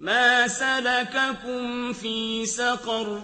مَا سَلَكَكُمْ فِي سَقَرَ